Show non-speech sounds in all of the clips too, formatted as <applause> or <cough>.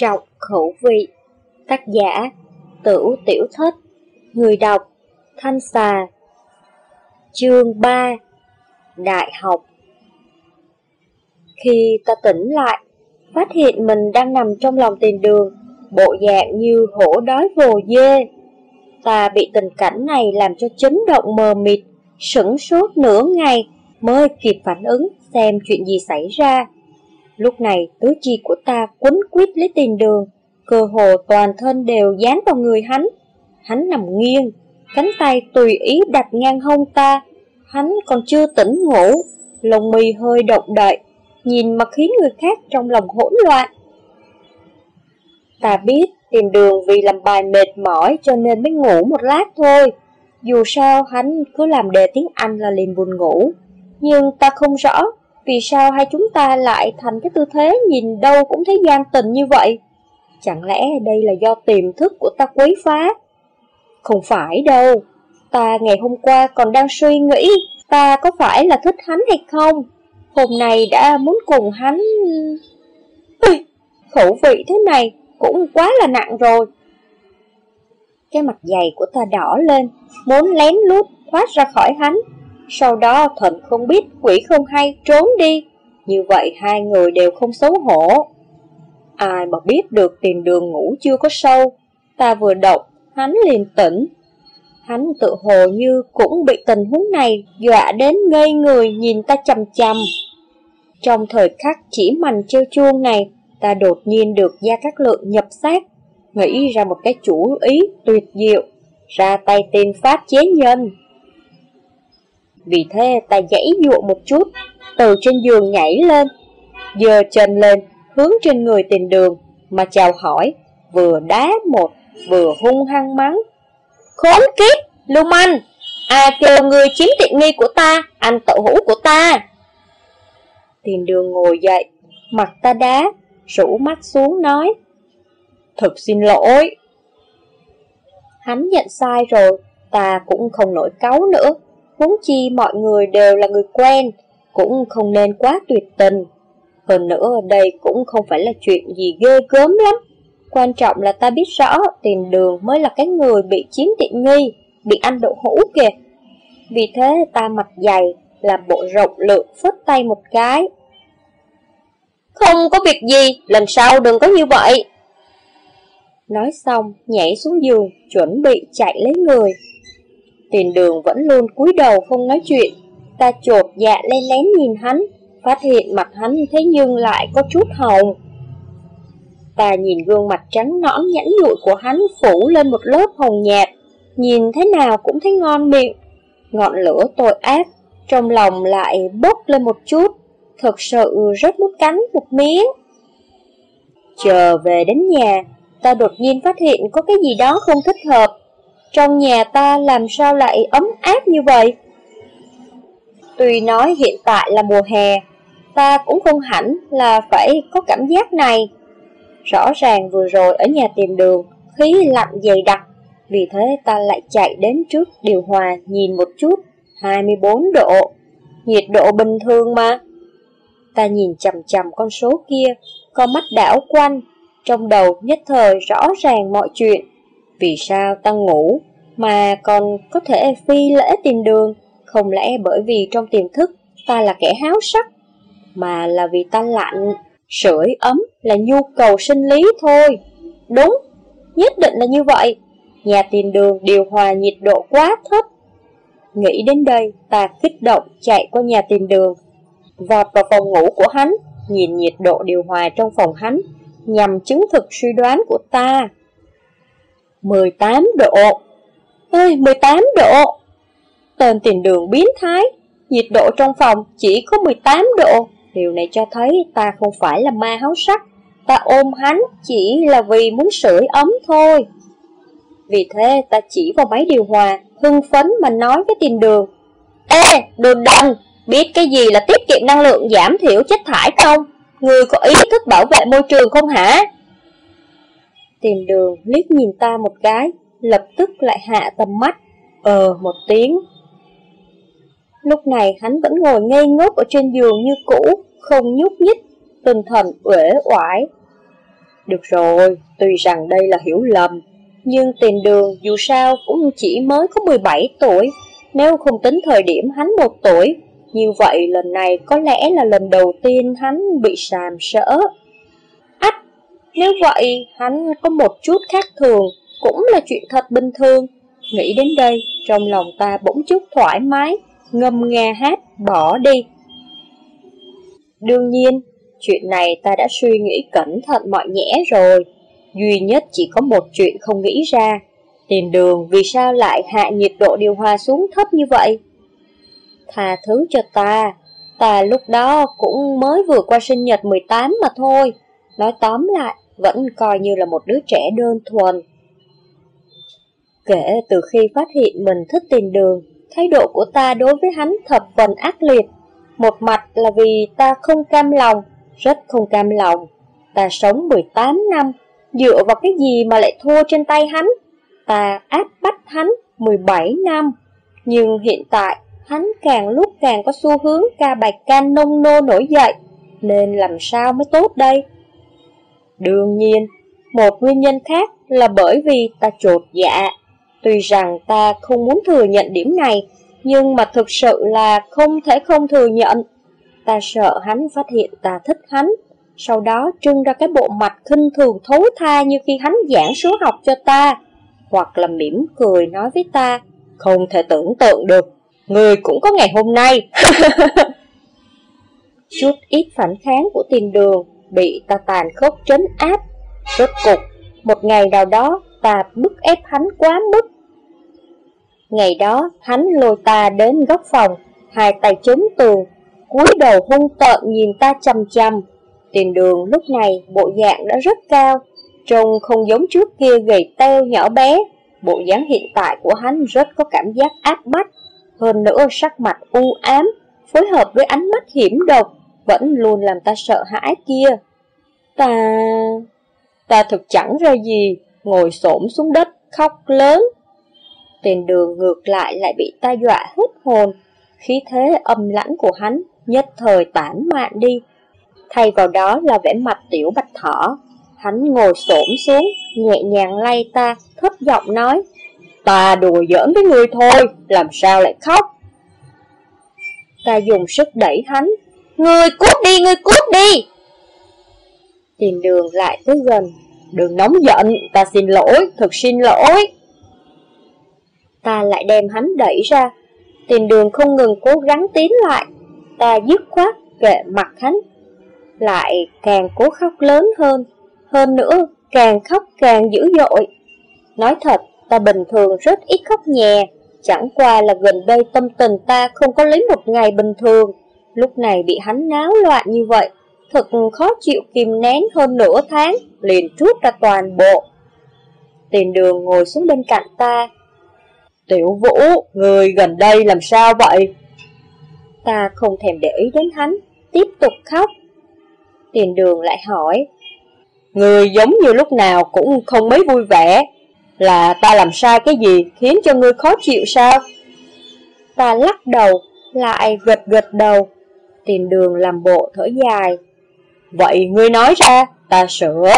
trọng khẩu vị Tác giả Tửu Tiểu Thất Người đọc Thanh Xà Chương 3 Đại học Khi ta tỉnh lại, phát hiện mình đang nằm trong lòng tiền đường, bộ dạng như hổ đói vồ dê. Ta bị tình cảnh này làm cho chấn động mờ mịt, sửng sốt nửa ngày mới kịp phản ứng xem chuyện gì xảy ra. Lúc này tứ chi của ta quấn quýt lấy tiền đường, cơ hồ toàn thân đều dán vào người hắn. Hắn nằm nghiêng, cánh tay tùy ý đặt ngang hông ta, hắn còn chưa tỉnh ngủ, lồng mì hơi động đậy, nhìn mà khiến người khác trong lòng hỗn loạn. Ta biết tiền đường vì làm bài mệt mỏi cho nên mới ngủ một lát thôi. Dù sao hắn cứ làm đề tiếng Anh là liền buồn ngủ. Nhưng ta không rõ vì sao hai chúng ta lại thành cái tư thế nhìn đâu cũng thấy gian tình như vậy. Chẳng lẽ đây là do tiềm thức của ta quấy phá? Không phải đâu, ta ngày hôm qua còn đang suy nghĩ ta có phải là thích hắn hay không. Hôm nay đã muốn cùng hắn... Ui, khẩu vị thế này cũng quá là nặng rồi. Cái mặt dày của ta đỏ lên, muốn lén lút thoát ra khỏi hắn. Sau đó thần không biết, quỷ không hay, trốn đi. Như vậy hai người đều không xấu hổ. Ai mà biết được tiền đường ngủ chưa có sâu. Ta vừa động, hắn liền tỉnh. Hắn tự hồ như cũng bị tình huống này dọa đến ngây người nhìn ta chầm chầm. Trong thời khắc chỉ mành treo chuông này, ta đột nhiên được Gia Cát Lượng nhập sát, nghĩ ra một cái chủ ý tuyệt diệu, ra tay tìm phát chế nhân. Vì thế ta dãy dụa một chút, từ trên giường nhảy lên, giơ chân lên, hướng trên người tiền đường, mà chào hỏi, vừa đá một, vừa hung hăng mắng. Khốn kiếp, lưu manh, à kêu người chiếm tiện nghi của ta, anh tậu hũ của ta. Tiền đường ngồi dậy, mặt ta đá, rủ mắt xuống nói. Thực xin lỗi. Hắn nhận sai rồi, ta cũng không nổi cáu nữa. Huống chi mọi người đều là người quen, cũng không nên quá tuyệt tình. Hơn nữa đây cũng không phải là chuyện gì ghê gớm lắm. Quan trọng là ta biết rõ tiền đường mới là cái người bị chiếm tiện nghi, bị ăn đậu hũ kìa. Vì thế ta mặt dày, làm bộ rộng lượng phất tay một cái. Không có việc gì, lần sau đừng có như vậy. Nói xong, nhảy xuống giường, chuẩn bị chạy lấy người. Tiền đường vẫn luôn cúi đầu không nói chuyện. Ta chột dạ lên lén nhìn hắn, phát hiện mặt hắn thế nhưng lại có chút hồng. Ta nhìn gương mặt trắng nõn nhẵn nhụi của hắn phủ lên một lớp hồng nhạt, nhìn thế nào cũng thấy ngon miệng. Ngọn lửa tội ác, trong lòng lại bốc lên một chút, thật sự rất muốn cắn một miếng. Chờ về đến nhà, ta đột nhiên phát hiện có cái gì đó không thích hợp. Trong nhà ta làm sao lại ấm áp như vậy? Tuy nói hiện tại là mùa hè, ta cũng không hẳn là phải có cảm giác này. Rõ ràng vừa rồi ở nhà tìm đường, khí lạnh dày đặc, vì thế ta lại chạy đến trước điều hòa nhìn một chút, 24 độ. Nhiệt độ bình thường mà. Ta nhìn chầm chầm con số kia, con mắt đảo quanh, trong đầu nhất thời rõ ràng mọi chuyện. Vì sao ta ngủ, mà còn có thể phi lễ tìm đường, không lẽ bởi vì trong tiềm thức ta là kẻ háo sắc, mà là vì ta lạnh, sưởi ấm là nhu cầu sinh lý thôi. Đúng, nhất định là như vậy. Nhà tìm đường điều hòa nhiệt độ quá thấp. Nghĩ đến đây, ta kích động chạy qua nhà tìm đường, vọt vào phòng ngủ của hắn, nhìn nhiệt độ điều hòa trong phòng hắn, nhằm chứng thực suy đoán của ta. 18 độ. Ơi, 18 độ. Tên tiền đường biến thái. Nhiệt độ trong phòng chỉ có 18 độ. Điều này cho thấy ta không phải là ma háo sắc. Ta ôm hắn chỉ là vì muốn sưởi ấm thôi. Vì thế ta chỉ vào máy điều hòa Hưng phấn mà nói với tiền đường. Ê, đồ đần Biết cái gì là tiết kiệm năng lượng giảm thiểu chất thải không? Người có ý thức bảo vệ môi trường không hả? Tìm đường liếc nhìn ta một cái Lập tức lại hạ tầm mắt Ờ một tiếng. Lúc này hắn vẫn ngồi ngây ngốc ở trên giường như cũ Không nhúc nhích Tinh thần uể oải. Được rồi, tuy rằng đây là hiểu lầm, nhưng tìm đường dù sao cũng chỉ mới có 17 tuổi, nếu không tính thời điểm hắn một tuổi, như vậy lần này có lẽ là lần đầu tiên hắn bị sàm sỡ. Nếu vậy hắn có một chút khác thường, cũng là chuyện thật bình thường. Nghĩ đến đây, trong lòng ta bỗng chút thoải mái, ngâm nga hát, bỏ đi. Đương nhiên, chuyện này ta đã suy nghĩ cẩn thận mọi nhẽ rồi. Duy nhất chỉ có một chuyện không nghĩ ra. tìm đường vì sao lại hạ nhiệt độ điều hòa xuống thấp như vậy? Tha thứ cho ta, ta lúc đó cũng mới vừa qua sinh nhật 18 mà thôi. Nói tóm lại, vẫn coi như là một đứa trẻ đơn thuần. Kể từ khi phát hiện mình thích tiền đường, thái độ của ta đối với hắn thập phần ác liệt. Một mặt là vì ta không cam lòng, rất không cam lòng. Ta sống 18 năm, dựa vào cái gì mà lại thua trên tay hắn? Ta áp bắt hắn 17 năm. Nhưng hiện tại, hắn càng lúc càng có xu hướng ca bạch can nông nô nổi dậy, nên làm sao mới tốt đây? Đương nhiên, một nguyên nhân khác là bởi vì ta trột dạ. Tuy rằng ta không muốn thừa nhận điểm này, nhưng mà thực sự là không thể không thừa nhận. Ta sợ hắn phát hiện ta thích hắn, sau đó trưng ra cái bộ mặt khinh thường thấu tha như khi hắn giảng số học cho ta, hoặc là mỉm cười nói với ta, không thể tưởng tượng được, người cũng có ngày hôm nay. <laughs> Chút ít phản kháng của tiền đường bị ta tàn khốc trấn áp. Rốt cục, một ngày nào đó ta bức ép hắn quá mức. Ngày đó, hắn lôi ta đến góc phòng, hai tay chống tường, cúi đầu hung tợn nhìn ta chăm chăm. Tiền đường lúc này bộ dạng đã rất cao, trông không giống trước kia gầy teo nhỏ bé. Bộ dáng hiện tại của hắn rất có cảm giác áp bách, hơn nữa sắc mặt u ám, phối hợp với ánh mắt hiểm độc, vẫn luôn làm ta sợ hãi kia. Ta... ta thực chẳng ra gì, ngồi xổm xuống đất, khóc lớn. Tiền đường ngược lại lại bị ta dọa hết hồn, khí thế âm lãnh của hắn nhất thời tản mạn đi. Thay vào đó là vẻ mặt tiểu bạch thỏ. Hắn ngồi xổm xuống, nhẹ nhàng lay ta, thấp giọng nói, Ta đùa giỡn với người thôi, làm sao lại khóc? Ta dùng sức đẩy hắn, Người cút đi, người cút đi! tìm đường lại tới gần, đừng nóng giận, ta xin lỗi, thật xin lỗi. Ta lại đem hắn đẩy ra, tìm đường không ngừng cố gắng tiến lại, ta dứt khoát kệ mặt hắn, lại càng cố khóc lớn hơn, hơn nữa càng khóc càng dữ dội. Nói thật, ta bình thường rất ít khóc nhẹ, chẳng qua là gần đây tâm tình ta không có lấy một ngày bình thường, lúc này bị hắn náo loạn như vậy, thật khó chịu kìm nén hơn nửa tháng, liền trút ra toàn bộ. Tiền đường ngồi xuống bên cạnh ta. Tiểu Vũ, người gần đây làm sao vậy? Ta không thèm để ý đến hắn, tiếp tục khóc. Tiền đường lại hỏi, Người giống như lúc nào cũng không mấy vui vẻ, là ta làm sai cái gì khiến cho ngươi khó chịu sao? Ta lắc đầu, lại gật gật đầu tìm đường làm bộ thở dài. Vậy ngươi nói ra, ta sửa.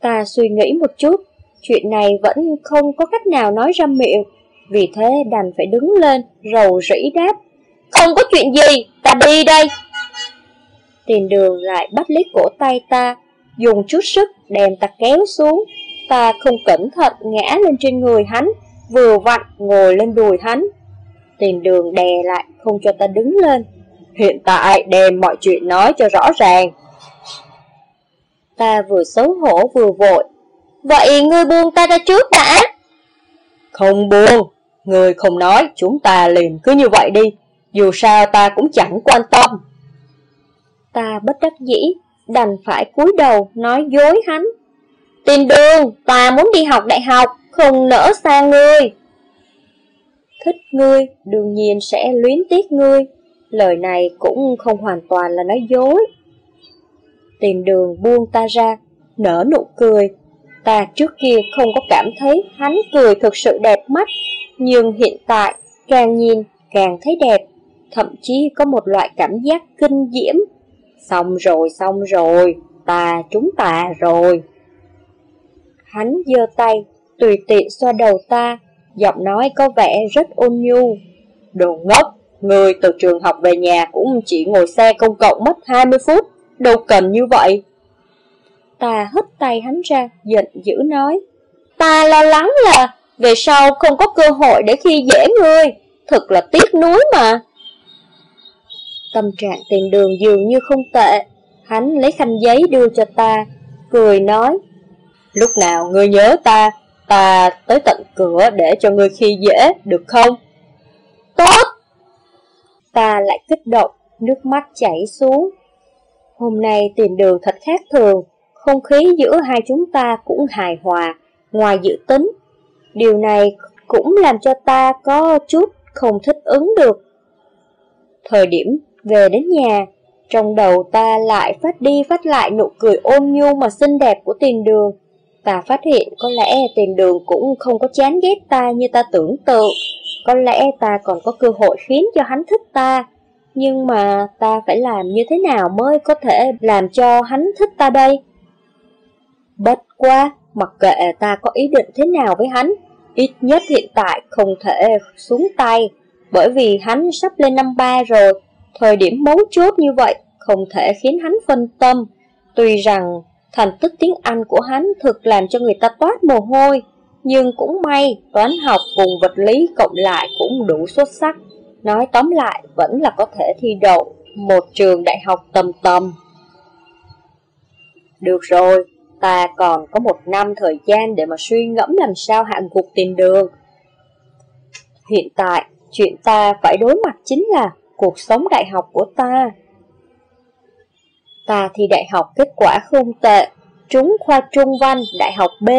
Ta suy nghĩ một chút, chuyện này vẫn không có cách nào nói ra miệng, vì thế đành phải đứng lên, rầu rĩ đáp. Không có chuyện gì, ta đi đây. Tiền đường lại bắt lấy cổ tay ta, dùng chút sức đem ta kéo xuống. Ta không cẩn thận ngã lên trên người hắn, vừa vặn ngồi lên đùi hắn. Tiền đường đè lại, không cho ta đứng lên. Hiện tại đem mọi chuyện nói cho rõ ràng. Ta vừa xấu hổ vừa vội. Vậy ngươi buông ta ra trước đã. Không buông, ngươi không nói, chúng ta liền cứ như vậy đi. Dù sao ta cũng chẳng quan tâm. Ta bất đắc dĩ, đành phải cúi đầu nói dối hắn. Tìm đường, ta muốn đi học đại học, không nỡ xa ngươi. Thích ngươi, đương nhiên sẽ luyến tiếc ngươi. Lời này cũng không hoàn toàn là nói dối. tìm đường buông ta ra, nở nụ cười. Ta trước kia không có cảm thấy hắn cười thực sự đẹp mắt, nhưng hiện tại càng nhìn càng thấy đẹp, thậm chí có một loại cảm giác kinh diễm. Xong rồi, xong rồi, ta chúng ta rồi. Hắn giơ tay, tùy tiện xoa đầu ta, giọng nói có vẻ rất ôn nhu. Đồ ngốc, người từ trường học về nhà cũng chỉ ngồi xe công cộng mất 20 phút, đâu cần như vậy. Ta hất tay hắn ra, giận dữ nói. Ta lo lắng là về sau không có cơ hội để khi dễ ngươi, thật là tiếc nuối mà. Tâm trạng tiền đường dường như không tệ, hắn lấy khăn giấy đưa cho ta, cười nói. Lúc nào ngươi nhớ ta, ta tới tận cửa để cho ngươi khi dễ, được không? Ta lại kích động, nước mắt chảy xuống. Hôm nay tiền đường thật khác thường, không khí giữa hai chúng ta cũng hài hòa, ngoài dự tính. Điều này cũng làm cho ta có chút không thích ứng được. Thời điểm về đến nhà, trong đầu ta lại phát đi phát lại nụ cười ôn nhu mà xinh đẹp của tiền đường. Ta phát hiện có lẽ tiền đường cũng không có chán ghét ta như ta tưởng tượng. Có lẽ ta còn có cơ hội khiến cho hắn thích ta. Nhưng mà ta phải làm như thế nào mới có thể làm cho hắn thích ta đây? Bất quá, mặc kệ ta có ý định thế nào với hắn, ít nhất hiện tại không thể xuống tay, bởi vì hắn sắp lên năm ba rồi, thời điểm mấu chốt như vậy không thể khiến hắn phân tâm. Tuy rằng thành tích tiếng Anh của hắn thực làm cho người ta toát mồ hôi, nhưng cũng may toán học cùng vật lý cộng lại cũng đủ xuất sắc. Nói tóm lại vẫn là có thể thi đậu một trường đại học tầm tầm. Được rồi, ta còn có một năm thời gian để mà suy ngẫm làm sao hạ gục tiền đường. Hiện tại, chuyện ta phải đối mặt chính là cuộc sống đại học của ta. Ta thi đại học kết quả không tệ, trúng khoa trung văn đại học B.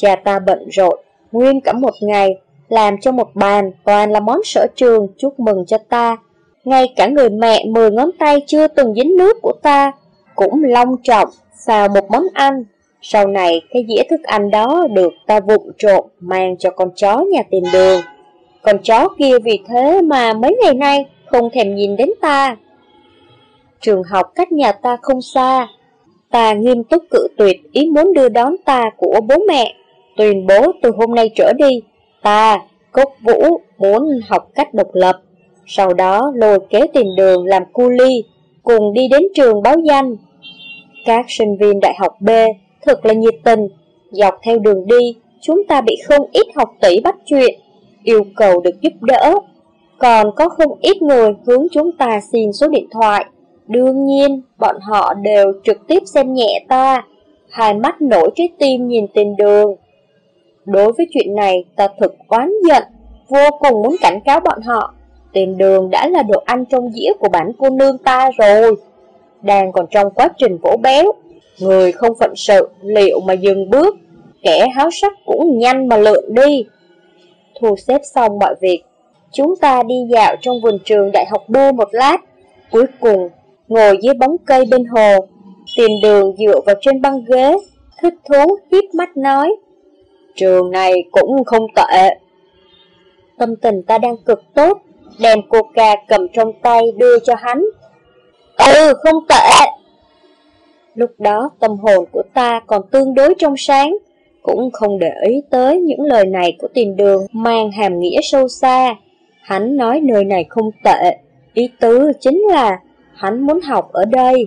Cha ta bận rộn, nguyên cả một ngày, làm cho một bàn toàn là món sở trường chúc mừng cho ta. Ngay cả người mẹ mười ngón tay chưa từng dính nước của ta, cũng long trọng xào một món ăn. Sau này, cái dĩa thức ăn đó được ta vụng trộn mang cho con chó nhà tiền đường. Con chó kia vì thế mà mấy ngày nay không thèm nhìn đến ta. Trường học cách nhà ta không xa, ta nghiêm túc cự tuyệt ý muốn đưa đón ta của bố mẹ. Tuyên bố từ hôm nay trở đi, ta, Cốc Vũ, muốn học cách độc lập. Sau đó lôi kéo tiền đường làm cu ly, cùng đi đến trường báo danh. Các sinh viên đại học B thật là nhiệt tình, dọc theo đường đi, chúng ta bị không ít học tỷ bắt chuyện, yêu cầu được giúp đỡ. Còn có không ít người hướng chúng ta xin số điện thoại. Đương nhiên, bọn họ đều trực tiếp xem nhẹ ta, hai mắt nổi trái tim nhìn tiền đường. Đối với chuyện này, ta thực oán giận, vô cùng muốn cảnh cáo bọn họ. Tiền đường đã là đồ ăn trong dĩa của bản cô nương ta rồi. Đang còn trong quá trình vỗ béo, người không phận sự, liệu mà dừng bước, kẻ háo sắc cũng nhanh mà lượn đi. Thu xếp xong mọi việc, chúng ta đi dạo trong vườn trường đại học B một lát, cuối cùng ngồi dưới bóng cây bên hồ, tiền đường dựa vào trên băng ghế, thích thú hiếp mắt nói, trường này cũng không tệ. Tâm tình ta đang cực tốt, đem coca cầm trong tay đưa cho hắn. Ừ, không tệ. Lúc đó tâm hồn của ta còn tương đối trong sáng, cũng không để ý tới những lời này của tiền đường mang hàm nghĩa sâu xa. Hắn nói nơi này không tệ, ý tứ chính là hắn muốn học ở đây.